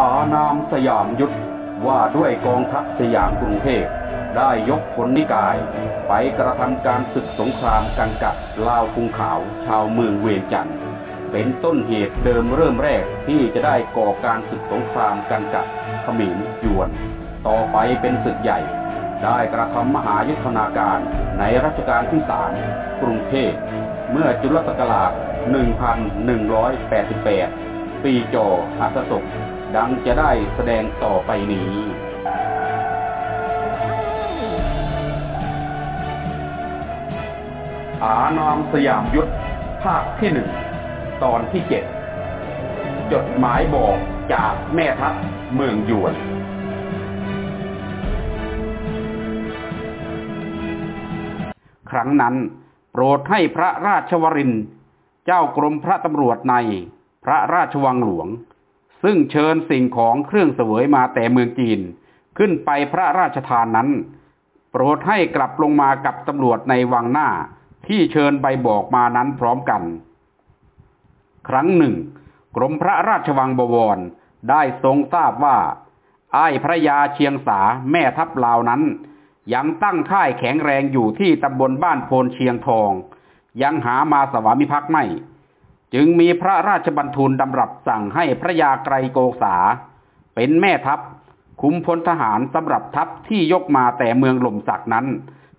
อานามสยามยุทธว่าด้วยกองทัพสยามกรุงเทพได้ยกพลนิกาย ไปกระทำการศึกสงครามกันกับลาวคุงขาวชาวเมืองเวียงจันทร์เป็นต้นเหตุเดิมเริ่มแรกที่จะได้ก่อการศึกสงครามกันกับขมรยวน ต่อไปเป็นศึกใหญ่ ได้กระทำมหายุทธนาการในรัชกาลที่สามกรุงเทพเมื่อจุลศักราช 1188 ปีจออัสศก ดังจะได้แสดงต่อไปนี้อานามสยามยุทธภาคที่หนึ่งตอนที่เจ็ดจดหมายบอกจากแม่ทัพเมืองยวนครั้งนั้น โปรดให้พระราชวรินทร์เจ้ากรมพระตำรวจในพระราชวังหลวง ซึ่งเชิญสิ่งของเครื่องเสวยมาแต่เมืองจีน ขึ้นไปพระราชทานนั้น โปรดให้กลับลงมากับตำรวจในวังหน้าที่เชิญใบบอกมานั้นพร้อมกัน ครั้งหนึ่ง กรมพระราชวังบวรได้ทรงทราบว่าไอ้พระยาเชียงสาแม่ทัพลาวนั้น ยังตั้งค่ายแข็งแรงอยู่ที่ตำบลบ้านโพนเชียงทอง ยังหามาสวามิภักดิ์ไม่ จึงมีพระราชบัญทูลดำรับสั่งให้พระยาไกรโกษา เป็นแม่ทัพคุมพลทหารสำหรับทัพที่ยกมาแต่เมืองหล่มสักนั้น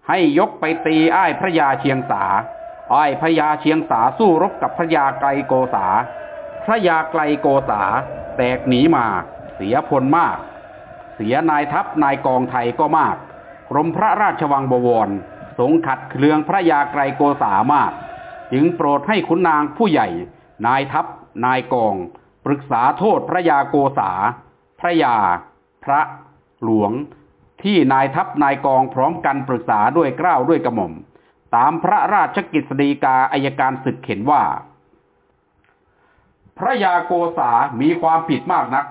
ให้ยกไปตีอ้ายพระยาเชียงสาอ้ายพระยาเชียงสาสู้รบกับพระยาไกรโกษา พระยาไกรโกษา แตกหนีมา เสียพลมาก เสียนายทัพนายกองไทยก็มากกรมพระราชวังบวร สงขัดเคืองพระยาไกรโกษามาก จึงโปรดให้ขุนนางผู้ใหญ่ นายทัพ นายกอง ปรึกษาโทษพระยาโกษา พระยา พระ หลวง ที่นายทัพนายกองพร้อมกันปรึกษาด้วยเกล้าด้วยกระหม่อม ตามพระราชกิจสดีกาอายการศึกเข็นว่า พระยาโกษามีความผิดมากนัก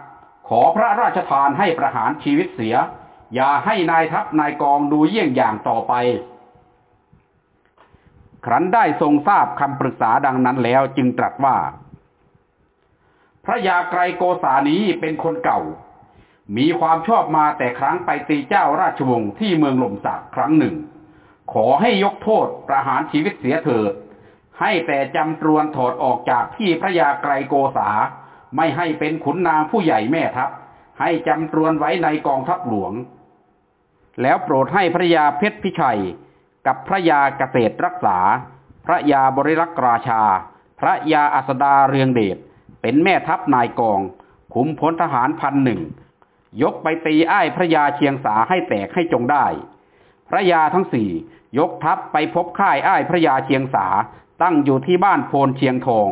ขอพระราชทานให้ประหารชีวิตเสีย อย่าให้นายทัพนายกองดูเยี่ยงอย่างต่อไป ครั้นได้ทรงทราบคำปรึกษาดังนั้นแล้วจึงตรัสว่า พระยาไกรโกษานี้เป็นคนเก่า มีความชอบมาแต่ครั้งไปตีเจ้าราชวงศ์ที่เมืองหล่มสักครั้งหนึ่ง ขอให้ยกโทษประหารชีวิตเสียเถิด ให้แต่จำตรวนถอดออกจากที่พระยาไกรโกษา ไม่ให้เป็นขุนนางผู้ใหญ่แม่ทัพ ให้จำตรวนไว้ในกองทัพหลวง แล้วโปรดให้พระยาเพชรพิชัย กับพระยาเกษตรรักษา พระยาบริรักษ์ราชา พระยาอัสดาเรืองเดชเป็นแม่ทัพนายกอง ขุมพลทหารพันหนึ่งยกไปตีอ้ายพระยาเชียงสาให้แตกให้จงได้ พระยาทั้งสี่ยกทัพไปพบค่ายอ้ายพระยาเชียงสาตั้งอยู่ที่บ้านโพนเชียงทอง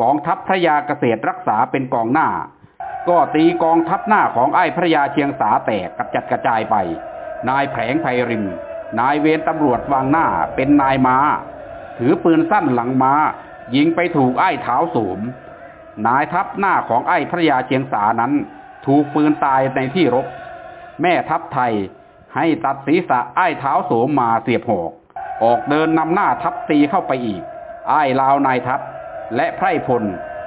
กองทัพพระยาเกษตรรักษาเป็นกองหน้า ก็ตีกองทัพหน้าของไอ้พระยาเชียงสาแตกกระจัดกระจายไป นายแผงไพริน นายเวรตำรวจวางหน้าเป็นนายม้า ถือปืนสั้นหลังม้า ยิงไปถูกไอ้เท้าสูมนายทัพหน้าของไอ้พระยาเชียงสานั้น ถูกปืนตายในที่รบ แม่ทัพไทยให้ตัดศีรษะไอ้เท้าโสมมาเสียบหอก ออกเดินนำหน้าทัพตีเข้าไปอีก ไอ้ลาวนายทัพ และไพร่พล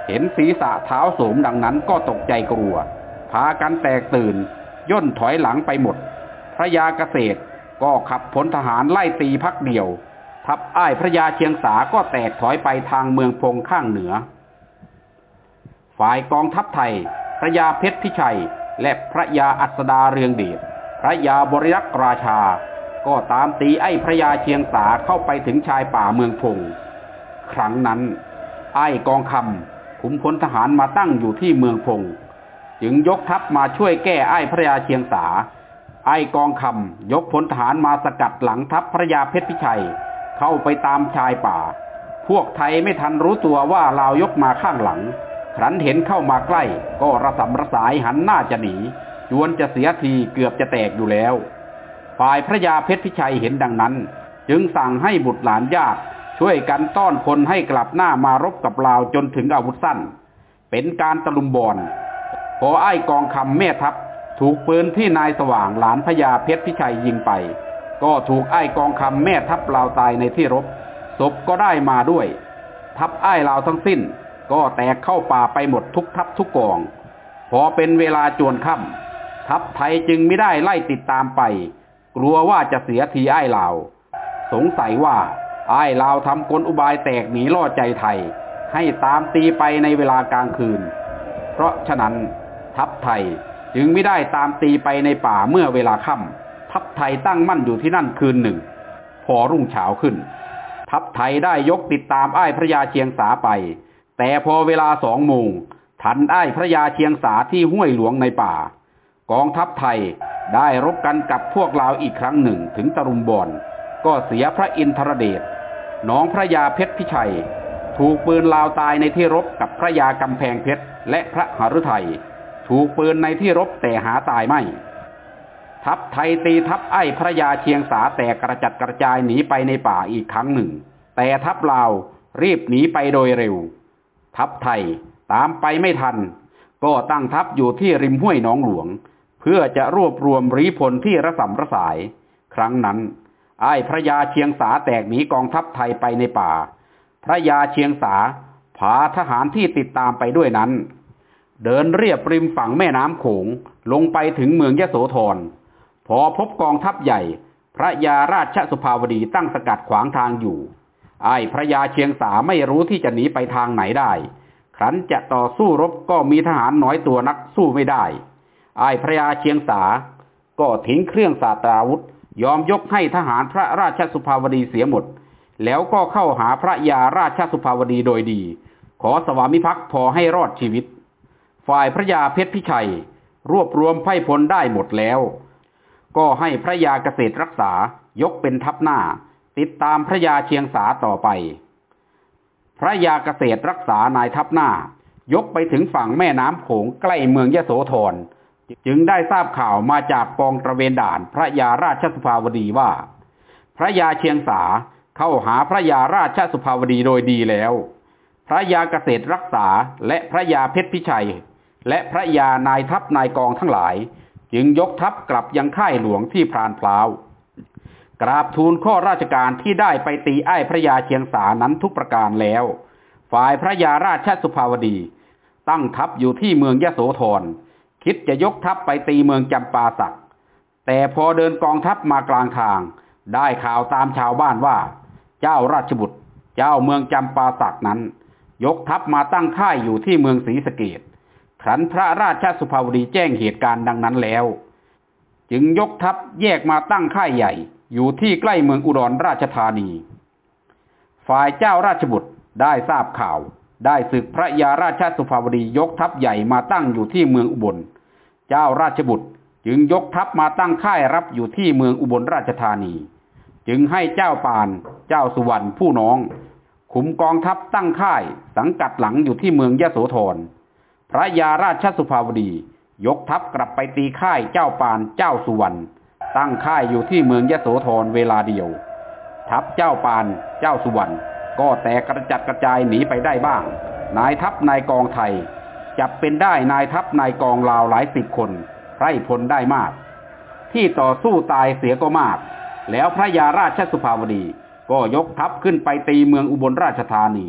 เห็นศีรษะเท้าโสมดังนั้นก็ตกใจกลัว พากันแตกตื่น ย่นถอยหลังไปหมด พระยาเกษตร ก็ขับพลทหารไล่ตีพักเดียว ทัพอ้ายพระยาเชียงสาก็แตกถอยไปทางเมืองพงข้างเหนือ ฝ่ายกองทัพไทย พระยาเพชรพิชัย และพระยาอัสดาเรืองเดชพระยาบริรักษ์ราชา ก็ตามตีไอ้พระยาเชียงสาเข้าไปถึงชายป่าเมืองพง ครั้งนั้น ไอ้กองคำขุมพลทหารมาตั้งอยู่ที่เมืองพง จึงยกทัพมาช่วยแก้ไอ้พระยาเชียงสา ไอกองคำยกพลทหารมาสกัดหลังทัพพระยาเพชรพิชัย เข้าไปตามชายป่า พวกไทยไม่ทันรู้ตัวว่าลาวยกมาข้างหลังครั้นเห็นเข้ามาใกล้ ก็ระสำระสายหันหน้าจะหนีจวนจะเสียทีเกือบจะแตกอยู่แล้ว ฝ่ายพระยาเพชรพิชัยเห็นดังนั้น จึงสั่งให้บุตรหลานญาติช่วยกันต้อนคนให้กลับหน้ามารบกับลาวจนถึงอาวุธสั้น เป็นการตะลุมบอลพอไอ้กองคำแม่ทัพ ถูกปืนที่นายสว่างหลานพญาเพชรพิชัยยิงไป ก็ถูกไอ้กองคำแม่ทัพลาวตายในที่รบ ศพก็ได้มาด้วย ทัพไอ้ลาวทั้งสิ้น ก็แตกเข้าป่าไปหมดทุกทัพทุกกอง พอเป็นเวลาจวนค่ำทัพไทยจึงไม่ได้ไล่ติดตามไป กลัวว่าจะเสียทีไอ้ลาว สงสัยว่าไอ้ลาวทำกลอุบายแตกหนีล่อใจไทย ให้ตามตีไปในเวลากลางคืน เพราะฉะนั้นทัพไทย จึงไม่ได้ตามตีไปในป่าเมื่อเวลาค่ำทัพไทยตั้งมั่นอยู่ที่นั่นคืนหนึ่ง พอรุ่งเช้าขึ้น ทัพไทยได้ยกติดตามไอ้พระยาเชียงสาไป แต่พอเวลาสองโมงทันไอ้พระยาเชียงสาที่ห้วยหลวงในป่า กองทัพไทยได้รบกันกับพวกลาวอีกครั้งหนึ่งถึงตรุมบอนก็เสียพระอินทรเดชน้องพระยาเพชรพิชัย ถูกปืนลาวตายในที่รบกับพระยากำแพงเพชรและพระหฤทัย ถูกปืนในที่รบแต่หาตายไม่ ทัพไทยตีทัพไอ้พระยาเชียงสาแตกกระจัดกระจายหนีไปในป่าอีกครั้งหนึ่ง แต่ทัพลาวรีบหนีไปโดยเร็ว ทัพไทยตามไปไม่ทัน ก็ตั้งทัพอยู่ที่ริมห้วยหนองหลวง เพื่อจะรวบรวมรีพลที่ระสำระสาย ครั้งนั้น ไอ้พระยาเชียงสาแตกหนีกองทัพไทยไปในป่า พระยาเชียงสาพาทหารที่ติดตามไปด้วยนั้น เดินเรียบริมฝั่งแม่น้ำโขงลงไปถึงเมืองยโสธร พอพบกองทัพใหญ่ พระยาราชสุภาวดีตั้งสกัดขวางทางอยู่ ไอ้พระยาเชียงสาไม่รู้ที่จะหนีไปทางไหนได้ ครั้นจะต่อสู้รบก็มีทหารน้อยตัวนักสู้ไม่ได้ ไอ้พระยาเชียงสา ก็ทิ้งเครื่องสาตราวุธ ยอมยกให้ทหารพระราชสุภาวดีเสียหมด แล้วก็เข้าหาพระยาราชสุภาวดีโดยดี ขอสวามิภักดิ์พอให้รอดชีวิต ฝ่ายพระยาเพชรพิชัย รวบรวมไพ่พลได้หมดแล้ว ก็ให้พระยาเกษตรรักษายกเป็นทัพหน้า ติดตามพระยาเชียงสาต่อไป พระยาเกษตรรักษานายทัพหน้า ยกไปถึงฝั่งแม่น้ำโขงใกล้เมืองยโสธรจึงได้ทราบข่าวมาจากกองตระเวนด่านพระยาราชสุภาวดีว่า พระยาเชียงสาเข้าหาพระยาราชสุภาวดีโดยดีแล้ว พระยาเกษตรรักษาและพระยาเพชรพิชัย และพระยานายทัพนายกองทั้งหลาย จึงยกทัพกลับยังค่ายหลวงที่พรานพลาว กราบทูลข้อราชการที่ได้ไปตีไอ้พระยาเชียงสานั้นทุกประการแล้ว ฝ่ายพระยาราชสุภาวดี ตั้งทัพอยู่ที่เมืองยะโสธรคิดจะยกทัพไปตีเมืองจำปาสัก แต่พอเดินกองทัพมากลางทาง ได้ข่าวตามชาวบ้านว่า เจ้าราชบุตร เจ้าเมืองจำปาสักนั้น ยกทัพมาตั้งค่ายอยู่ที่เมืองศรีสะเกด ครั้นพระราชสุภาวดีแจ้งเหตุการณ์ดังนั้นแล้ว จึงยกทัพแยกมาตั้งค่ายใหญ่อยู่ที่ใกล้เมืองอุดรราชธานี ฝ่ายเจ้าราชบุตรได้ทราบข่าว ได้ศึกพระยาราชสุภาวดียกทัพใหญ่มาตั้งอยู่ที่เมืองอุบล เจ้าราชบุตรจึงยกทัพมาตั้งค่ายรับอยู่ที่เมืองอุบลราชธานี จึงให้เจ้าปาน เจ้าสุวรรณผู้น้อง ขุมกองทัพตั้งค่ายสังกัดหลังอยู่ที่เมืองยโสธร พระยาราชสุภาวดี ยกทัพกลับไปตีค่ายเจ้าปานเจ้าสุวรรณตั้งค่ายอยู่ที่เมืองยโสธรเวลาเดียว ทัพเจ้าปานเจ้าสุวรรณก็แตกกระจัดกระจายหนีไปได้บ้าง นายทัพนายกองไทย จับเป็นได้นายทัพนายกองลาวหลายสิบคนไพร่พลได้มาก ที่ต่อสู้ตายเสียก็มาก แล้วพระยาราชสุภาวดีก็ยกทัพขึ้นไปตีเมืองอุบลราชธานี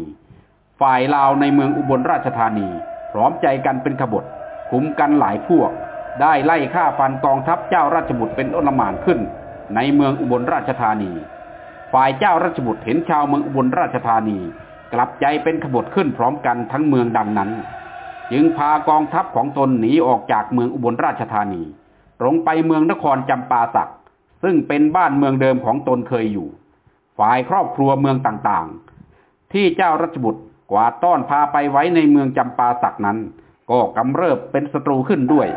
ฝ่ายลาวในเมืองอุบลราชธานี พร้อมใจกันเป็นขบฏคุมกันหลายพวก ได้ไล่ฆ่าฟันกองทัพเจ้าราชบุตรเป็นอนลหมานขึ้น ในเมืองอุบลราชธานี ฝ่ายเจ้าราชบุตรเห็นชาวเมืองอุบลราชธานี กลับใจเป็นขบฏขึ้นพร้อมกันทั้งเมืองดังนั้น จึงพากองทัพของตนหนีออกจากเมืองอุบลราชธานีตรงไปเมืองนครจำปาสักซึ่งเป็นบ้านเมืองเดิมของตนเคยอยู่ ฝ่ายครอบครัวเมืองต่างๆ ที่เจ้าราชบุตร กวาดต้อนพาไปไว้ในเมืองจำปาสักนั้น ก็กำเริบเป็นศัตรูขึ้นด้วย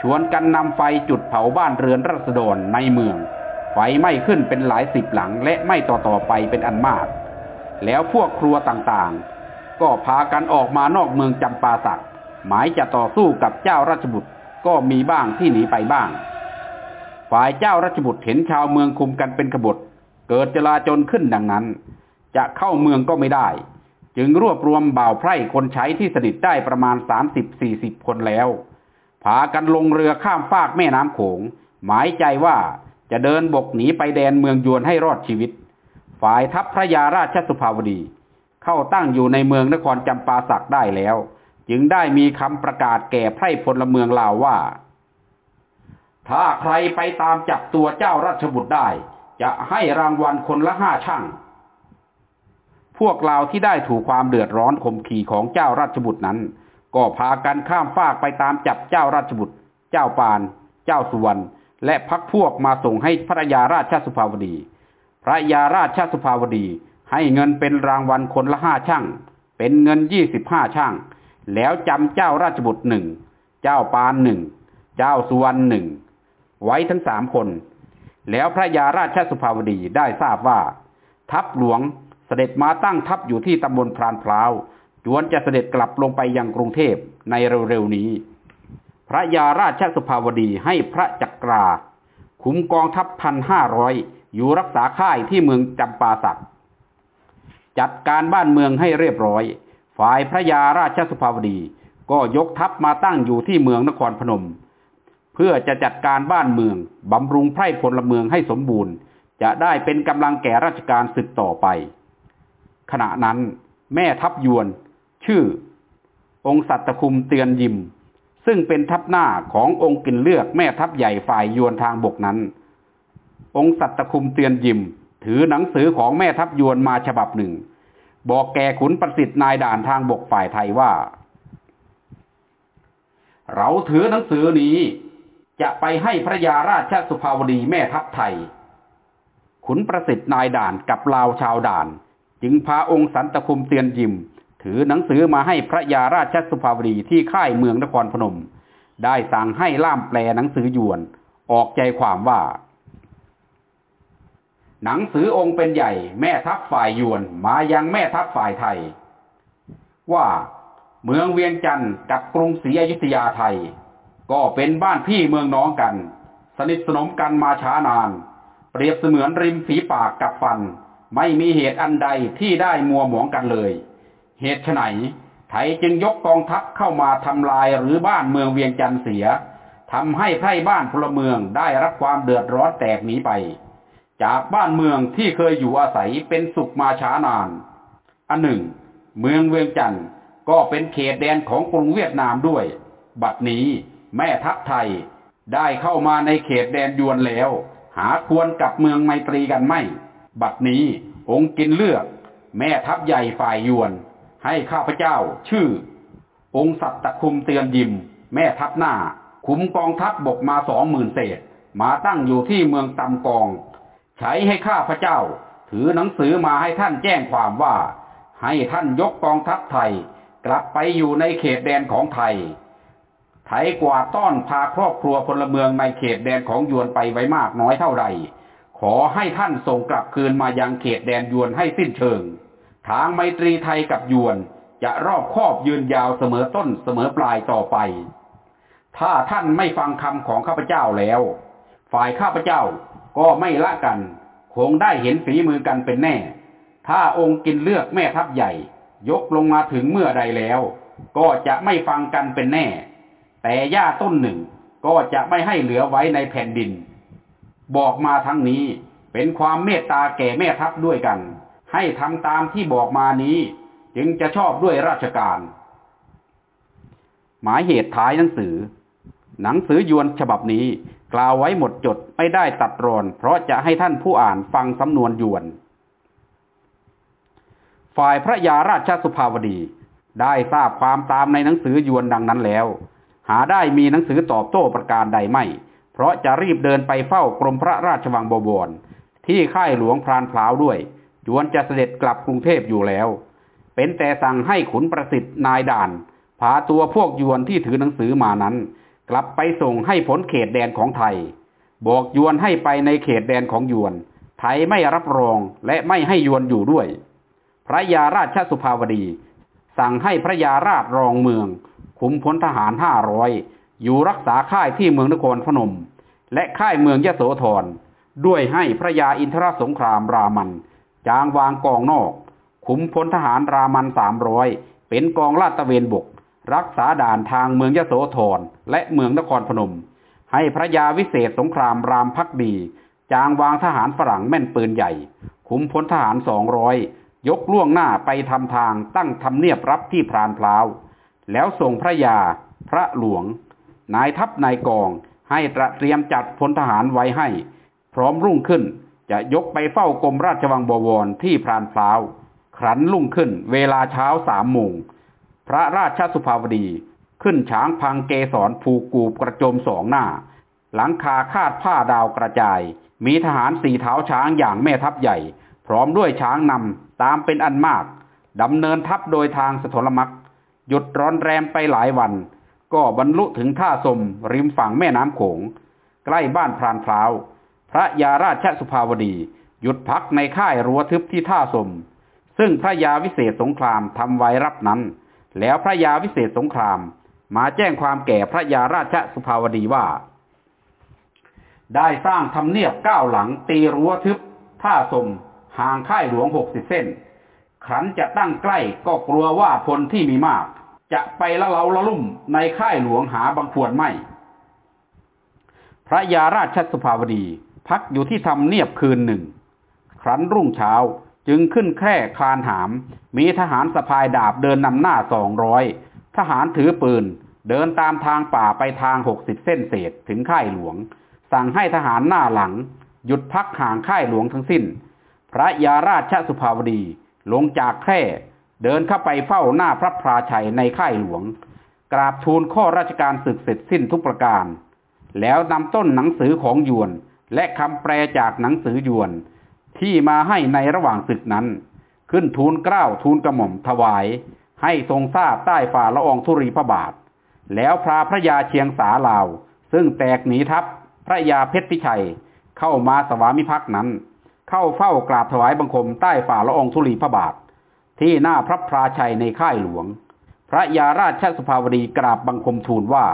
ชวนกันนำไฟจุดเผาบ้านเรือนรัษฎรในเมือง ไฟไหม้ขึ้นเป็นหลายสิบหลังและไหม้ต่อๆไปเป็นอันมาก แล้วพวกครัวต่างๆ ก็พากันออกมานอกเมืองจำปาสัก หมายจะต่อสู้กับเจ้าราชบุตรก็มีบ้างที่หนีไปบ้าง ฝ่ายเจ้าราชบุตรเห็นชาวเมืองคุมกันเป็นขบฏเกิดจลาจลขึ้นดังนั้น จะเข้าเมืองก็ไม่ได้ จึงรวบรวมบ่าวไพร่คนใช้ที่สนิทได้ประมาณสามสิบสี่สิบคนแล้ว พากันลงเรือข้ามฟากแม่น้ำโขง หมายใจว่าจะเดินบกหนีไปแดนเมืองยวนให้รอดชีวิต ฝ่ายทัพพระยาราชสุภาวดี เข้าตั้งอยู่ในเมืองนครจำปาสักได้แล้ว จึงได้มีคำประกาศแก่ไพร่พลเมืองลาวว่า ถ้าใครไปตามจับตัวเจ้าราชบุตรได้ จะให้รางวัลคนละห้าช่าง พวกลาที่ได้ถูกความเดือดร้อนข่มขี่ของเจ้าราชบุตรนั้น ก็พากันข้ามฟากไปตามจับเจ้าราชบุตร เจ้าปาน เจ้าสุวรรณและพักพวกมาส่งให้พระยาราชสุภาวดี พระยาราชสุภาวดีให้เงินเป็นรางวัลคนละห้าช่าง เป็นเงินยี่สิบห้าช่าง แล้วจำเจ้าราชบุตรหนึ่ง เจ้าปานหนึ่ง เจ้าสุวรรณหนึ่ง ไว้ทั้งสามคน แล้วพระยาราชสุภาวดีได้ทราบว่า ทัพหลวง เสด็จมาตั้งทัพอยู่ที่ตำบลพรานพร้าวจวนจะเสด็จกลับลงไปยังกรุงเทพในเร็วๆนี้ พระยาราชสุภาวดีให้พระจักรา ขุมกองทัพพันห้าร้อยอยู่รักษาค่ายที่เมืองจำปาสักจัดการบ้านเมืองให้เรียบร้อย ฝ่ายพระยาราชสุภาวดีก็ยกทัพมาตั้งอยู่ที่เมืองนครพนม เพื่อจะจัดการบ้านเมืองบำรุงไพร่พลเมืองให้สมบูรณ์ จะได้เป็นกำลังแก่ราชการศึกต่อไป ขณะนั้นแม่ทัพยวน ชื่อ องค์สัตตคุมเตือนยิม ซึ่งเป็นทัพหน้าขององค์กินเลือกแม่ทัพใหญ่ฝ่ายยวนทางบกนั้น องค์สัตตคุมเตือนยิม ถือหนังสือของแม่ทัพยวนมาฉบับหนึ่ง บอกแก่ขุนประสิทธิ์นายด่านทางบกฝ่ายไทยว่า เราถือหนังสือนี้จะไปให้พระยาราชสุภาวดีแม่ทัพไทย ขุนประสิทธิ์นายด่านกับลาวชาวด่าน จึงพาองค์สันตคุมเตียนยิม ถือหนังสือมาให้พระยาราชสุภาวดีที่ค่ายเมืองนครพนม ได้สั่งให้ล่ามแปลหนังสือยวน ออกใจความว่า หนังสือองค์เป็นใหญ่แม่ทัพฝ่ายยวนมายังแม่ทัพฝ่ายไทย ว่าเมืองเวียงจันทร์กับกรุงศรีอยุธยาไทย ก็เป็นบ้านพี่เมืองน้องกัน สนิทสนมกันมาช้านาน เปรียบเสมือนริมฝีปากกับฟัน ไม่มีเหตุอันใดที่ได้มัวหมองกันเลย เหตุไฉนไทยจึงยกกองทัพเข้ามาทำลายหรือบ้านเมืองเวียงจันทร์เสียทำให้ไพร่บ้านพลเมืองได้รับความเดือดร้อนแตกหนีไป จากบ้านเมืองที่เคยอยู่อาศัยเป็นสุขมาช้านาน อันหนึ่ง เมืองเวียงจันทร์ก็เป็นเขตแดนของกรุงเวียดนามด้วย บัดนี้แม่ทัพไทยได้เข้ามาในเขตแดนยวนแล้ว หาควรกับเมืองไมตรีกันไม่ บัดนี้องค์กินเลือก แม่ทัพใหญ่ฝ่ายยวน ให้ข้าพเจ้า ชื่อ องค์สัตตคุมเตือนยิม แม่ทัพหน้า คุมกองทัพบบกมาสองหมื่นเศษ มาตั้งอยู่ที่เมืองตำกอง ใช้ให้ข้าพเจ้า ถือหนังสือมาให้ท่านแจ้งความว่า ให้ท่านยกกองทัพไทย กลับไปอยู่ในเขตแดนของไทย ไทยกว่าต้อนพาครอบครัวพลเมืองในเขตแดนของยวนไปไว้มากน้อยเท่าใด ขอให้ท่านส่งกลับคืนมายังเขตแดนยวนให้สิ้นเชิง ทางไมตรีไทยกับยวนจะรอบคอบยืนยาวเสมอต้นเสมอปลายต่อไป ถ้าท่านไม่ฟังคำของข้าพเจ้าแล้ว ฝ่ายข้าพเจ้าก็ไม่ละกัน คงได้เห็นฝีมือกันเป็นแน่ ถ้าองค์กินเลือกแม่ทัพใหญ่ ยกลงมาถึงเมื่อใดแล้ว ก็จะไม่ฟังกันเป็นแน่ แต่หญ้าต้นหนึ่งก็จะไม่ให้เหลือไว้ในแผ่นดิน บอกมาทั้งนี้เป็นความเมตตาแก่แม่ทัพด้วยกัน ให้ทำตามที่บอกมานี้ จึงจะชอบด้วยราชการ หมายเหตุท้ายหนังสือ หนังสือยวนฉบับนี้กล่าวไว้หมดจดไม่ได้ตัดรอน เพราะจะให้ท่านผู้อ่านฟังสำนวนยวน ฝ่ายพระยาราชสุภาวดี ได้ทราบความตามในหนังสือยวนดังนั้นแล้ว หาได้มีหนังสือตอบโต้ประการใดไม่ เพราะจะรีบเดินไปเฝ้ากรมพระราชวังบวร ที่ค่ายหลวงพรานพลาวด้วยจวนจะเสด็จกลับกรุงเทพอยู่แล้ว เป็นแต่สั่งให้ขุนประสิทธิ์นายด่านพาตัวพวกยวนที่ถือหนังสือมานั้น กลับไปส่งให้ผลเขตแดนของไทย บอกยวนให้ไปในเขตแดนของยวน ไทยไม่รับรองและไม่ให้ยวนอยู่ด้วย พระยาราชสุภาวดี สั่งให้พระยาราชรองเมือง คุมพลทหารห้าร้อย อยู่รักษาค่ายที่เมืองนครพนม และค่ายเมืองยโสธรด้วยให้พระยาอินทรสงครามรามันจางวางกองนอกคุมพลทหารรามันสามร้อยเป็นกองลาดตะเวนบก รักษาด่านทางเมืองยโสธรและเมืองนครพนม ให้พระยาวิเศษสงครามรามพักดี จางวางทหารฝรั่งแม่นปืนใหญ่คุมพลทหารสองร้อยยกล่วงหน้าไปทำทางตั้งทำเนียบรับที่พรานพลาว แล้วส่งพระยา พระหลวง นายทัพนายกอง ให้ตระเตรียมจัดพลทหารไว้ให้ พร้อมรุ่งขึ้นจะยกไปเฝ้ากรมราชวังบวรที่พรานพลาว ครั้นลุ่งขึ้น เวลาเช้าสามโมงพระราชสุภาวดีขึ้นช้างพังเกสรผูกกูบกระโจมสองหน้า หลังคาคาดผ้าดาวกระจาย มีทหารสี่เท้าช้างอย่างแม่ทัพใหญ่ พร้อมด้วยช้างนำตามเป็นอันมากดำเนินทัพโดยทางสถลมักหยุดร้อนแรมไปหลายวัน ก็บรรลุถึงท่าสมริมฝั่งแม่น้ำโขง ใกล้บ้านพรานพร้าว พระยาราชสุภาวดี หยุดพักในค่ายรั้วทึบที่ท่าสม ซึ่งพระยาวิเศษสงครามทำไว้รับนั้น แล้วพระยาวิเศษสงคราม มาแจ้งความแก่พระยาราชสุภาวดีว่า ได้สร้างทำเนียบเก้าหลังตีรั้วทึบท่าสมห่างค่ายหลวงหกสิบเส้นครั้นจะตั้งใกล้ก็กลัวว่าพลที่มีมาก จะไปละเลาละลุ่มในค่ายหลวงหาบางควรไม่ พระยาราชสุภาวดีพักอยู่ที่ทำเนียบคืนหนึ่ง ครั้นรุ่งเช้าจึงขึ้นแคร่คลานหาม มีทหารสะพายดาบเดินนำหน้าสองร้อยทหารถือปืนเดินตามทางป่าไปทางหกสิบเส้นเศษถึงค่ายหลวง สั่งให้ทหารหน้าหลัง หยุดพักห่างค่ายหลวงทั้งสิ้น พระยาราชสุภาวดีลงจากแคร่ เดินเข้าไปเฝ้าหน้าพระพราชัยในค่ายหลวง กราบทูลข้อราชการศึกเสร็จสิ้นทุกประการ แล้วนำต้นหนังสือของยวน และคำแปลจากหนังสือยวน ที่มาให้ในระหว่างศึกนั้น ขึ้นทูลเกล้าทูลกระหม่อมถวาย ให้ทรงทราบใต้ฝ่าละอองธุรีพระบาท แล้วพราพระยาเชียงสาลาว ซึ่งแตกหนีทัพพระยาเพชรพิชัยเข้ามาสวามิภักดิ์นั้น เข้าเฝ้ากราบถวายบังคมใต้ฝ่าละอองธุลีพระบาท ที่หน้าพระพราชัยในค่ายหลวง พระยาราชสุภาวดีกราบบังคมทูลว่า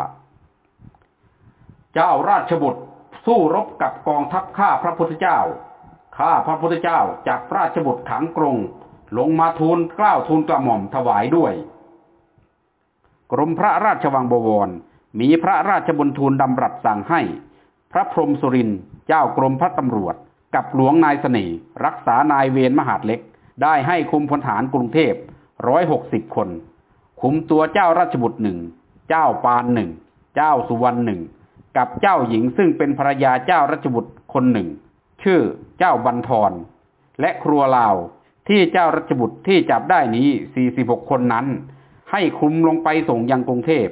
เจ้าราชบุตรสู้รบกับกองทัพข้าพระพุทธเจ้า ข้าพระพุทธเจ้าจับราชบุตรขังกรงลงมาทูลกล้าวทูลกระหม่อมถวายด้วย กรมพระราชวังบวร มีพระราชบุญทูลดำรัสสั่งให้ พระพรมสุรินเจ้ากรมพระตำรวจ กับหลวงนายเสน่ห์รักษานายเวรมหาดเล็ก ได้ให้คุมพลฐานกรุงเทพร้อยหกสิบคน คุมตัวเจ้าราชบุตรหนึ่ง เจ้าปานหนึ่ง เจ้าสุวรรณหนึ่ง กับเจ้าหญิงซึ่งเป็นภรรยาเจ้าราชบุตรคนหนึ่ง ชื่อเจ้าบันทร และครัวลาวที่เจ้าราชบุตรที่จับได้นี้สี่สิบหกคนนั้น ให้คุมลงไปส่งยังกรุงเทพ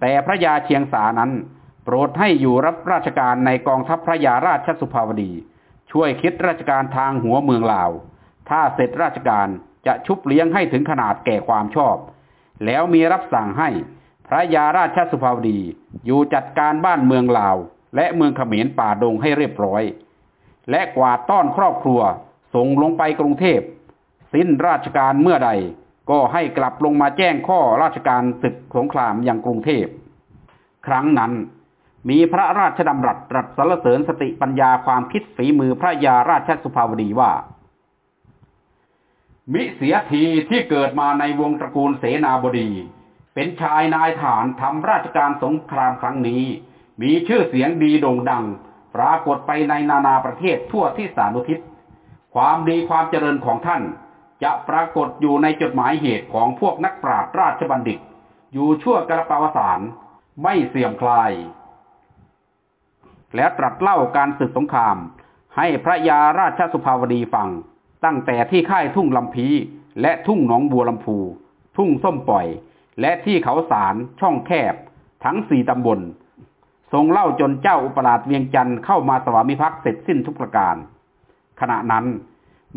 แต่พระยาเชียงสานั้น โปรดให้อยู่รับราชการในกองทัพพระยาราชสุภาวดี ช่วยคิดราชการทางหัวเมืองลาว ถ้าเสร็จราชการจะชุบเลี้ยงให้ถึงขนาดแก่ความชอบ แล้วมีรับสั่งให้พระยาราชสุภาวดีอยู่จัดการบ้านเมืองลาว และเมืองเขมรป่าดงให้เรียบร้อย และกวาดต้อนครอบครัวส่งลงไปกรุงเทพ สิ้นราชการเมื่อใด ก็ให้กลับลงมาแจ้งข้อราชการศึกสงครามอย่างกรุงเทพ ครั้งนั้นมีพระราชดำรัสตรัสสรรเสริญสติปัญญาความคิดฝีมือพระยาราชสุภาวดีว่า มิเสียทีที่เกิดมาในวงตระกูลเสนาบดี เป็นชายนายฐานทำราชการสงครามครั้งนี้ มีชื่อเสียงดีโด่งดัง ปรากฏไปในนานาประเทศทั่วที่สานุทิศ ความดีความเจริญของท่าน จะปรากฏอยู่ในจดหมายเหตุของพวกนักปราชญ์ราชบัณฑิต อยู่ชั่วกระปาวสารไม่เสื่อมคลาย และตรัสเล่าการศึกสงคราม ให้พระยาราชสุภาวดีฟัง ตั้งแต่ที่ค่ายทุ่งลำพี และทุ่งหนองบัวลำพู ทุ่งส้มปล่อย และที่เขาสารช่องแคบ ทั้งสี่ตำบล ทรงเล่าจนเจ้าอุปราชเวียงจันทร์เข้ามาสวามิภักดิ์เสร็จสิ้นทุกประการ ขณะนั้น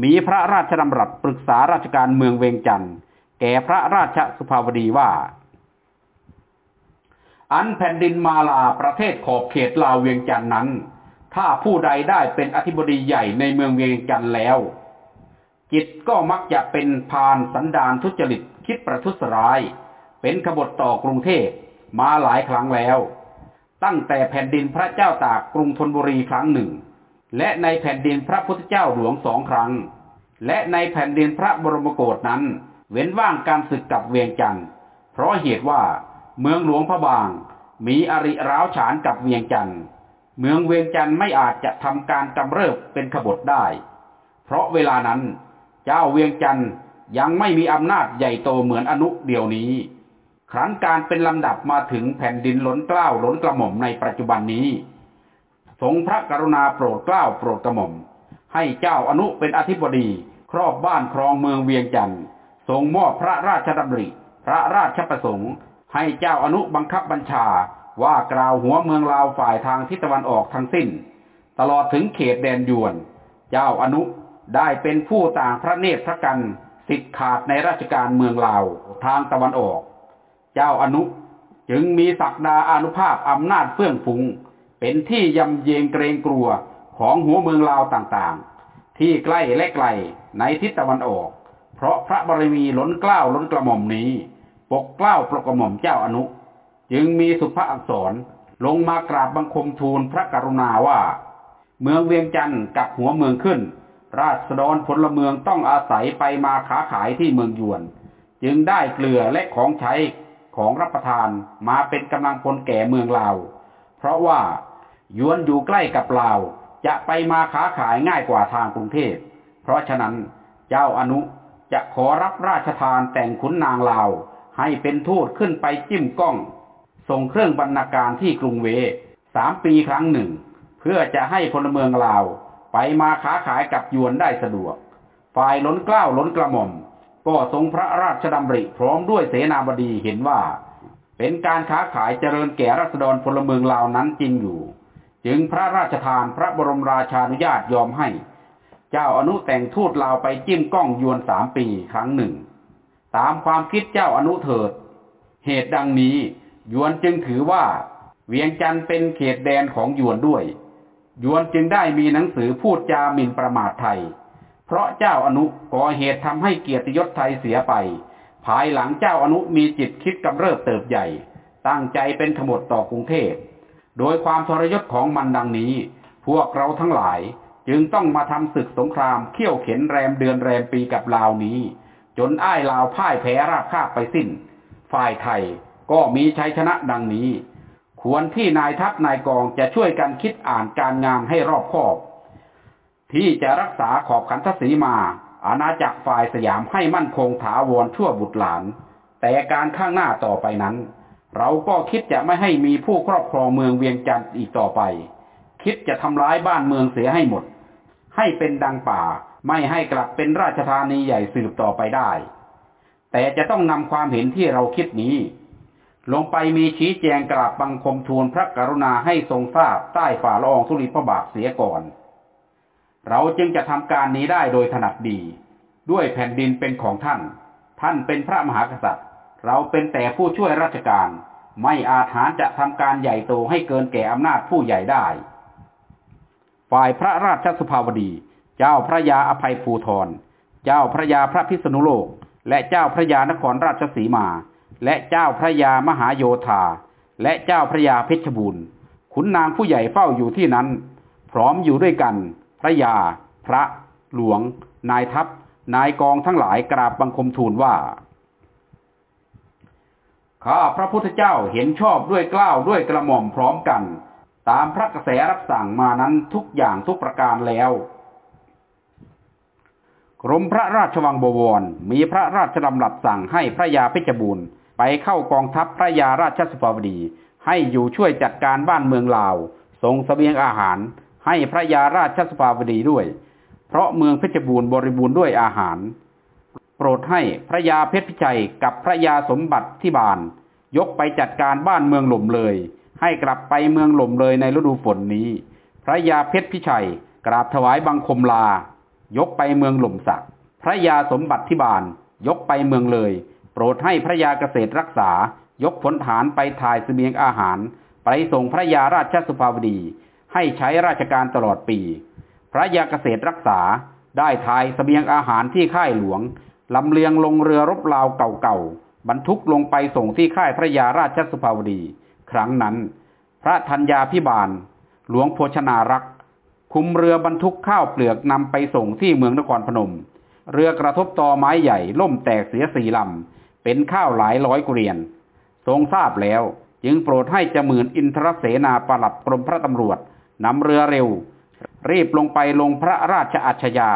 มีพระราชดำรัสปรึกษาราชการเมืองเวียงจันทร์แก่พระราชสุภาวดีว่า อันแผ่นดินมาลาประเทศขอบเขตลาวเวียงจันทร์นั้น ถ้าผู้ใดได้เป็นอธิบดีใหญ่ในเมืองเวียงจันทร์แล้ว จิตก็มักจะเป็นพานสันดานทุจริตคิดประทุษร้าย เป็นขบฏต่อกรุงเทพมาหลายครั้งแล้ว ตั้งแต่แผ่นดินพระเจ้าตากกรุงธนบุรีครั้งหนึ่ง และในแผ่นดินพระพุทธเจ้าหลวงสองครั้ง และในแผ่นดินพระบรมโกศนั้น เว้นว่างการศึกกับเวียงจันทร์เพราะเหตุว่าเมืองหลวงพระบาง มีอริร้าวฉานกับเวียงจันทร์เมืองเวียงจันทร์ไม่อาจจะทำการกำเริบเป็นขบฏได้ เพราะเวลานั้น เจ้าเวียงจันทร์ยังไม่มีอำนาจใหญ่โตเหมือนอนุเดียวนี้ ครั้นการเป็นลำดับมาถึงแผ่นดินล้นเกล้าล้นกระหม่อมในปัจจุบันนี้ ทรงพระกรุณาโปรดเกล้าโปรดกระหม่อม ให้เจ้าอนุเป็นอธิบดี ครอบบ้านครองเมืองเวียงจันทร์ทรงมอบพระราชดำริ พระราชประสงค์ ให้เจ้าอนุบังคับบัญชาว่ากล่าวหัวเมืองลาวฝ่ายทางทิศตะวันออกทั้งสิ้น ตลอดถึงเขตแดนยวน เจ้าอนุ ได้เป็นผู้ต่างพระเนตรพระกันสิทธิขาดในราชการเมืองลาวทางตะวันออก เจ้าอนุจึงมีศักดาอนุภาพอำนาจเฟื่องฟูงเป็นที่ยำเยงเกรงกลัวของหัวเมืองลาวต่างๆ ที่ใกล้และไกลในทิศตะวันออก เพราะพระบารมีล้นเกล้าล้นกระหม่อมนี้ ปกเกล้าปกกระหม่อมเจ้าอนุ จึงมีสุภาอักษรลงมากราบบังคมทูลพระกรุณาว่า เมืองเวียงจันทร์กับหัวเมืองขึ้น ราษฎรพลเมืองต้องอาศัยไปมาค้าขายที่เมืองยวน จึงได้เกลือและของใช้ของรับประทานมาเป็นกำลังพลแก่เมืองลาว เพราะว่ายวนอยู่ใกล้กับลาว จะไปมาค้าขายง่ายกว่าทางกรุงเทพ เพราะฉะนั้นเจ้าอนุจะขอรับราชทานแต่งขุนนางลาว ให้เป็นทูตขึ้นไปจิ้มกล้อง ส่งเครื่องบรรณาการที่กรุงเวสามปีครั้งหนึ่ง เพื่อจะให้พลเมืองลาว ไปมาค้าขายกับยวนได้สะดวก ฝ่ายล้นเกล้าล้นกระหม่อม ก็ทรงพระราชดำริพร้อมด้วยเสนาบดีเห็นว่า เป็นการค้าขายเจริญแก่รัษฎรพลเมืองลาวนั้นจริงอยู่ จึงพระราชทานพระบรมราชานุญาตยอมให้ เจ้าอนุแต่งทูตลาวไปจิ้มกล้องยวนสามปีครั้งหนึ่ง ตามความคิดเจ้าอนุเถิด เหตุดังนี้ยวนจึงถือว่า เวียงจันทร์เป็นเขตแดนของยวนด้วย ยวนจึงได้มีหนังสือพูดจาหมิ่นประมาทไทย เพราะเจ้าอนุก่อเหตุทำให้เกียรติยศไทยเสียไป ภายหลังเจ้าอนุมีจิตคิดกำเริบเติบใหญ่ ตั้งใจเป็นขมดต่อกรุงเทพ โดยความทรยศของมันดังนี้ พวกเราทั้งหลายจึงต้องมาทำศึกสงครามเขี่ยวเข็นแรมเดือนแรมปีกับลาวนี้ จนอ้ายลาวพ่ายแพ้ราบคาบไปสิ้น ฝ่ายไทยก็มีชัยชนะดังนี้ ควรที่นายทัพนายกองจะช่วยกันคิดอ่านการงานให้รอบคอบ ที่จะรักษาขอบขันทศีมาอาณาจักรฝ่ายสยามให้มั่นคงถาวรชั่วบุตรหลาน แต่การข้างหน้าต่อไปนั้น เราก็คิดจะไม่ให้มีผู้ครอบครองเมืองเวียงจันทร์อีกต่อไป คิดจะทำร้ายบ้านเมืองเสียให้หมด ให้เป็นดังป่าไม่ให้กลับเป็นราชธานีใหญ่สืบต่อไปได้ แต่จะต้องนำความเห็นที่เราคิดนี้ ลงไปมีชี้แจงกราบบังคมทูลพระกรุณาให้ทรงทราบใต้ฝ่าละอองธุลีพระบาทเสียก่อน เราจึงจะทำการนี้ได้โดยถนัดดี ด้วยแผ่นดินเป็นของท่าน ท่านเป็นพระมหากษัตริย์ เราเป็นแต่ผู้ช่วยราชการ ไม่อาจหารจะทำการใหญ่โตให้เกินแก่อำนาจผู้ใหญ่ได้ ฝ่ายพระราชสุภาวดี เจ้าพระยาอภัยภูธร เจ้าพระยาพระพิษณุโลก และเจ้าพระยานครราชสีมา และเจ้าพระยามหาโยธา และเจ้าพระยาเพชรบูรณ์ขุนนางผู้ใหญ่เฝ้าอยู่ที่นั้น พร้อมอยู่ด้วยกัน พระยา พระ หลวง นายทัพ นายกองทั้งหลายกราบบังคมทูลว่าข้าพระพุทธเจ้าเห็นชอบด้วยกล้าวด้วยกระหม่อมพร้อมกัน ตามพระกระแสรับสั่งมานั้นทุกอย่างทุกประการแล้วกรมพระราชวังบวรมีพระราชดำรัสสั่งให้พระยาเพชรบูรณ์ ไปเข้ากองทัพพระยาราชสุภาวดี ให้อยู่ช่วยจัดการบ้านเมืองลาวส่งสเสบียงอาหาร ให้พระยาราชสุภาวดีด้วย เพราะเมืองเพชรบูรณ์บริบูรณ์ด้วยอาหาร โปรดให้พระยาเพชรพิชัยกับพระยาสมบัติที่บาน ยกไปจัดการบ้านเมืองหล่มเลย ให้กลับไปเมืองหล่มเลยในฤดูฝนนี้ พระยาเพชรพิชัยกราบถวายบังคมลา ยกไปเมืองหล่มสัก พระยาสมบัติที่บาน ยกไปเมืองเลย โปรดให้พระยาเกษตรรักษายกผลฐานไปถ่ายเสบียงอาหาร ไปส่งพระยาราชสุภาวดี ให้ใช้ราชการตลอดปี พระยาเกษตรรักษาได้ถ่ายเสบียงอาหารที่ค่ายหลวงลำเลียงลงเรือรบลาวเก่าๆบรรทุกลงไปส่งที่ค่ายพระยาราชสุภาวดี ครั้งนั้น พระธัญญาพิบาล หลวงโภชนารักษ์คุมเรือบรรทุกข้าวเปลือกนำไปส่งที่เมืองนครพนม เรือกระทบตอไม้ใหญ่ล่มแตกเสียสี่ลำ เป็นข้าวหลายร้อยเกวียน ทรงทราบแล้ว จึงโปรดให้จมื่นอินทรเสนาปลัดกรมพระตำรวจนำเรือเร็ว รีบลงไปลงพระราชอัชยา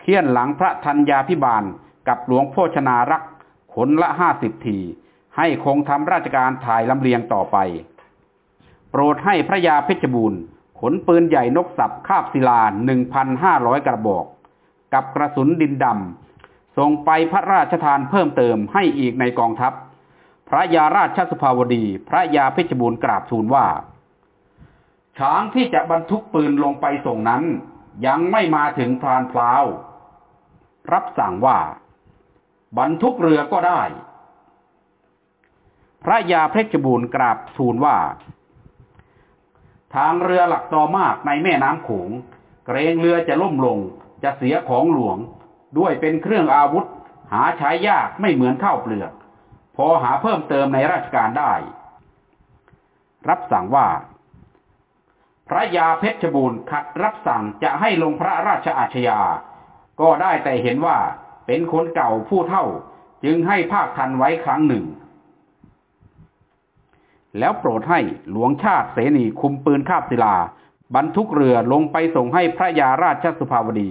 เคี่ยนหลังพระธัญญาพิบาลกับหลวงโภชนารักษ์ขนละห้าสิบที ให้คงทำราชการถ่ายลำเลียงต่อไป โปรดให้พระยาเพชรบูรณ์ขนปืนใหญ่นกสับคาบศิลา1,500กระบอก กับกระสุนดินดำ ส่งไปพระราชทานเพิ่มเติมให้อีกในกองทัพ พระยาราชสุภาวดี พระยาเพชรบูรณ์กราบทูลว่า ช้างที่จะบรรทุกปืนลงไปส่งนั้น ยังไม่มาถึงพรานพลาว รับสั่งว่า บรรทุกเรือก็ได้ พระยาเพชรบูรณ์กราบทูลว่า ทางเรือหลักต่อมากในแม่น้ำโขงเกรงเรือจะล่มลงจะเสียของหลวง ด้วยเป็นเครื่องอาวุธ หาใช้ยากไม่เหมือนข้าวเปลือก พอหาเพิ่มเติมในราชการได้ รับสั่งว่า พระยาเพชรบูรณ์ขัดรับสั่งจะให้ลงพระราชอาชญา ก็ได้แต่เห็นว่าเป็นคนเก่าผู้เท่าจึงให้ภาคทันไว้ครั้งหนึ่ง แล้วโปรดให้หลวงชาติเสนีคุมปืนคาบศิลา บรรทุกเรือลงไปส่งให้พระยาราชสุภาวดี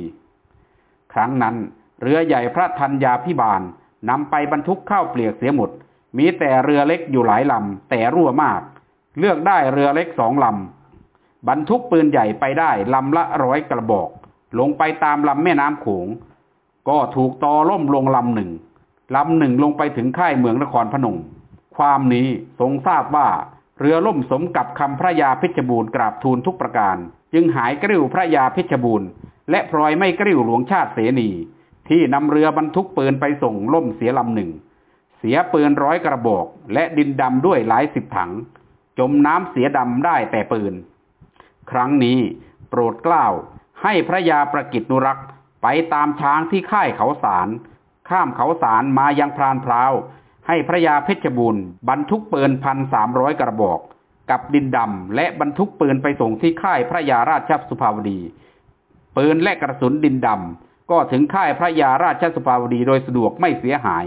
ครั้งนั้น เรือใหญ่พระธัญญาพิบาลนำไปบรรทุกข้าวเปลือกเสียหมด มีแต่เรือเล็กอยู่หลายลำแต่รั่วมาก เลือกได้เรือเล็กสองลำบรรทุกปืนใหญ่ไปได้ลำละร้อยกระบอก ลงไปตามลำแม่น้ำโขง ก็ถูกตอล่มลงลำหนึ่งลำหนึ่งลงไปถึงค่ายเมืองนครพนม ความนี้ทรงทราบว่า เรือล่มสมกับคำพระยาเพชรบูรณ์กราบทูลทุกประการ จึงหายกริ้วพระยาเพชรบูรณ์และพลอยไม่กริ้วหลวงชาติเสนี ที่นำเรือบรรทุกปืนไปส่งล่มเสียลำหนึ่ง เสียปืนร้อยกระบอก และดินดำด้วยหลายสิบถัง จมน้ำเสียดำได้แต่ปืน ครั้งนี้โปรดเกล้าให้พระยาประกิตนุรักษ์ไปตามช้างที่ค่ายเขาสาร ข้ามเขาสารมายังพรานพราว ให้พระยาเพชรบูรณ์บรรทุกปืนพันสามร้อยกระบอก กับดินดำและบรรทุกปืนไปส่งที่ค่ายพระยาราชสุภาวดีปืนและกระสุนดินดำก็ถึงค่ายพระยาราชสุภาวดีโดยสะดวกไม่เสียหาย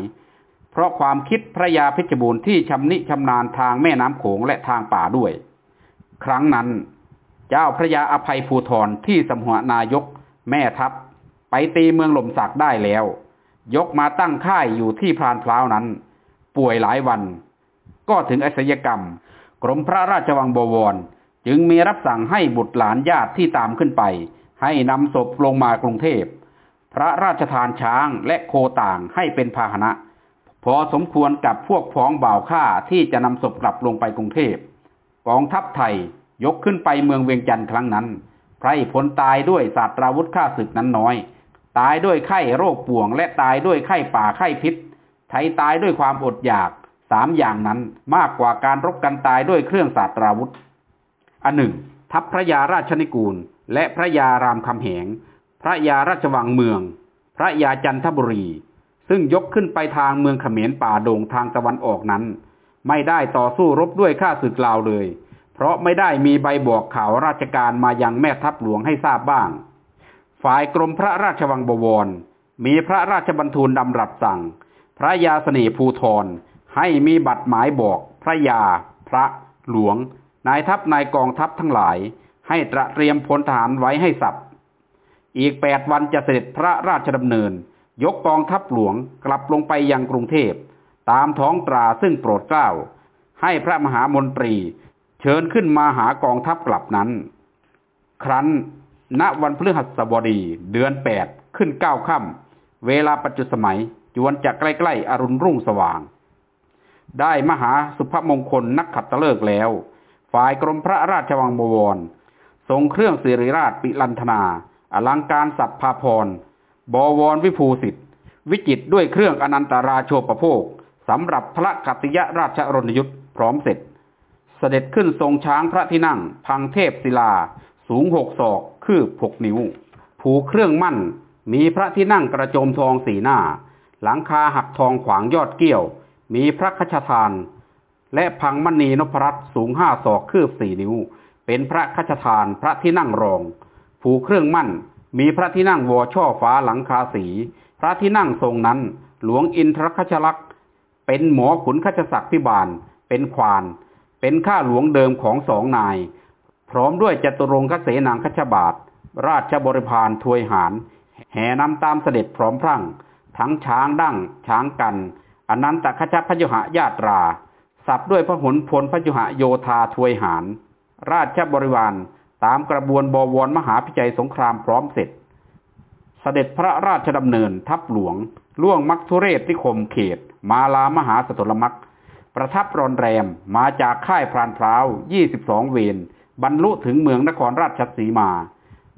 เพราะความคิดพระยาเพชรบูรณ์ที่ชำนิชำนาญทางแม่น้ำโขงและทางป่าด้วย ครั้งนั้น เจ้าพระยาอภัยภูธรที่สมหนายก แม่ทัพ ไปตีเมืองหล่มสักได้แล้ว ยกมาตั้งค่ายอยู่ที่พรานพล้าวนั้น ป่วยหลายวัน ก็ถึงอศยกรรม กรมพระราชวังบวร จึงมีรับสั่งให้บุตรหลานญาติที่ตามขึ้นไป ให้นำศพลงมากรุงเทพ พระราชทานช้างและโคต่างให้เป็นพาหนะ พอสมควรกับพวกพ้องบ่าวข้าที่จะนำศพกลับลงไปกรุงเทพกองทัพไทยยกขึ้นไปเมืองเวียงจันทร์ครั้งนั้น ไพรพลตายด้วยศาสตราวุธฆ่าศึกนั้นน้อย ตายด้วยไข้โรคป่วง และตายด้วยไข้ป่าไข้พิษ ไทยตายด้วยความอดอยากสามอย่างนั้นมากกว่าการรบกันตายด้วยเครื่องศาสตราวุธ อันหนึ่ง ทัพพระยาราชนิกูล และพระยารามคำแหง พระยาราชวังเมือง พระยาจันทบุรี ซึ่งยกขึ้นไปทางเมืองเขมรป่าโดงทางตะวันออกนั้น ไม่ได้ต่อสู้รบด้วยข้าศึกลาวเลย เพราะไม่ได้มีใบบอกข่าวราชการมายังแม่ทัพหลวงให้ทราบบ้าง ฝ่ายกรมพระราชวังบวรมีพระราชบัญทูลดำรัสสั่ง ระยาเสน่ภูทรให้มีบัตรหมายบอกพระยา พระ หลวง นายทัพนายกองทัพทั้งหลาย ให้ตระเตรียมพลทหารไว้ให้สับ อีกแปดวันจะเสด็จพระราชดำเนิน ยกกองทัพหลวงกลับลงไปยังกรุงเทพ ตามท้องตราซึ่งโปรดเกล้า ให้พระมหามนตรี เชิญขึ้นมาหากองทัพกลับนั้น ครั้น ณวันพฤหัสบดีเดือนแปดขึ้นเก้าค่ำเวลาปัจจุสมัย จวนจะใกล้ๆอรุณรุ่งสว่าง ได้มหาสุภมงคลนักขัตฤกษ์แล้ว ฝ่ายกรมพระราชวังบวร ทรงเครื่องสิริราชปิลันธนา อลังการสัพพาพร บวรวิภูสิทธิ์วิจิตด้วยเครื่องอนันตราโชประโภคสำหรับพระกัติยราชรณยุทธ์พร้อมเสร็จ เสด็จขึ้นทรงช้างพระที่นั่ง พังเทพศิลา สูงหกศอก คืบหกนิ้ว ผูเครื่องมั่น มีพระที่นั่งกระโจมทองสีหน้า หลังคาหักทองขวางยอดเกี้ยว มีพระคชทาน และพังมณีนพรัตน์สูงห้าศอกคืบสี่นิ้ว เป็นพระคชทานพระที่นั่งรอง ผูกเครื่องมั่น มีพระที่นั่งวอช่อฟ้าหลังคาสี พระที่นั่งทรงนั้น หลวงอินทรคชลักษ์เป็นหมอขุนขจศักดิ์พิบาล เป็นควาน เป็นข้าหลวงเดิมของสองนาย พร้อมด้วยจตุรงคเสนางคชบาท ราชบริพารทวยหาร แห่นำตามเสด็จพร้อมพรั่ง ทั้งช้างดั้งช้างกันอนันตคชพยุหะญาตรา สับด้วยพระหนพลพยุหะโยธาทวยหาร ราชบริวารตามกระบวนบวรมหาพิจัยสงครามพร้อมเสร็จ เสด็จพระราชดำเนินทัพหลวง ล่วงมักทุเรศที่คมเขต มาลามหาสตุลมักประทับรอนแรมมาจากค่ายพรานพร้าว22 เวรบรรลุถึงเมืองนครราชสีมา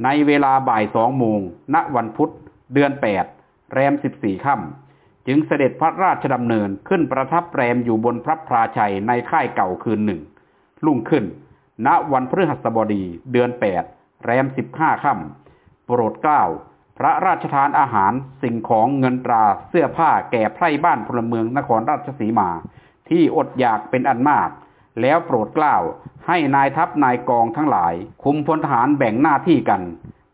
ในเวลาบ่ายสองโมงณวันพุธเดือน8 แรม14ค่ำจึงเสด็จพระราชดำเนินขึ้นประทับแรมอยู่บนพระพราชัยในค่ายเก่าคืนหนึ่งลุ่งขึ้น ณวันพฤหัสบดีเดือน8แรม15ค่ำโปรดเกล้าพระราชทานอาหารสิ่งของเงินตราเสื้อผ้าแก่ไพร่บ้านพลเมืองนครราชสีมา ที่อดอยากเป็นอันมาก แล้วโปรดเกล้าให้นายทัพนายกองทั้งหลาย คุมพลทหารแบ่งหน้าที่กัน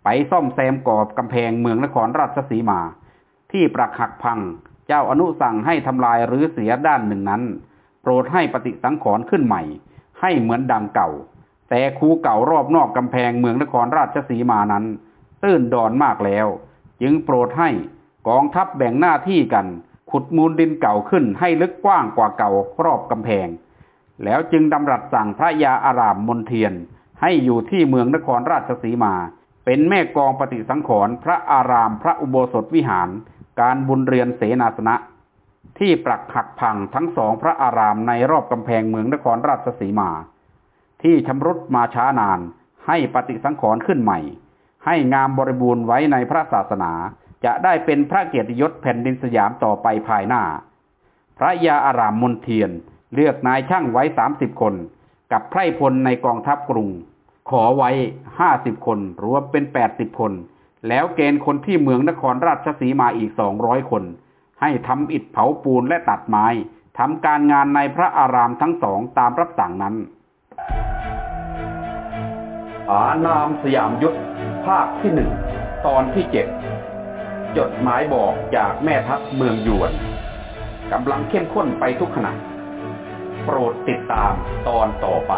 ไปซ่อมแซมกอบกำแพงเมืองนครราชสีมา ที่ปรักหักพัง เจ้าอนุสั่งให้ทำลายหรือเสียด้านหนึ่งนั้น โปรดให้ปฏิสังขรณ์ขึ้นใหม่ ให้เหมือนดังเก่า แต่คูเก่ารอบนอกกำแพงเมืองนครราชสีมานั้น ตื้นดอนมากแล้ว จึงโปรดให้กองทัพแบ่งหน้าที่กัน ขุดมูลดินเก่าขึ้นให้ลึกกว้างกว่าเก่ารอบกำแพง แล้วจึงดำรัสสั่งพระยาอารามมนเทียน ให้อยู่ที่เมืองนครราชสีมาเป็นแม่กองปฏิสังขรณ์พระอารามพระอุโบสถวิหาร การบุญเรียนเสนาสนะ ที่ปรักหักพังทั้งสองพระอารามในรอบกำแพงเมืองนครราชสีมา ที่ชำรุดมาช้านานให้ปฏิสังขรณ์ขึ้นใหม่ ให้งามบริบูรณ์ไว้ในพระศาสนา จะได้เป็นพระเกียรติยศแผ่นดินสยามต่อไปภายหน้า พระยาอารามมนเทียนเลือกนายช่างไว้สามสิบคน กับไพร่พลในกองทัพกรุง ขอไว้ห้าสิบคน รวมเป็นแปดสิบคน แล้วเกณฑ์คนที่เมืองนครราชสีมาอีกสองร้อยคน ให้ทำอิฐเผาปูนและตัดไม้ทำการงานในพระอารามทั้งสองตามรับสั่งนั้น อานามสยามยุทธภาคที่หนึ่งตอนที่เจ็ดจดหมายบอกจากแม่ทัพเมืองยวนกำลังเข้มข้นไปทุกขณะ โปรดติดตามตอนต่อไป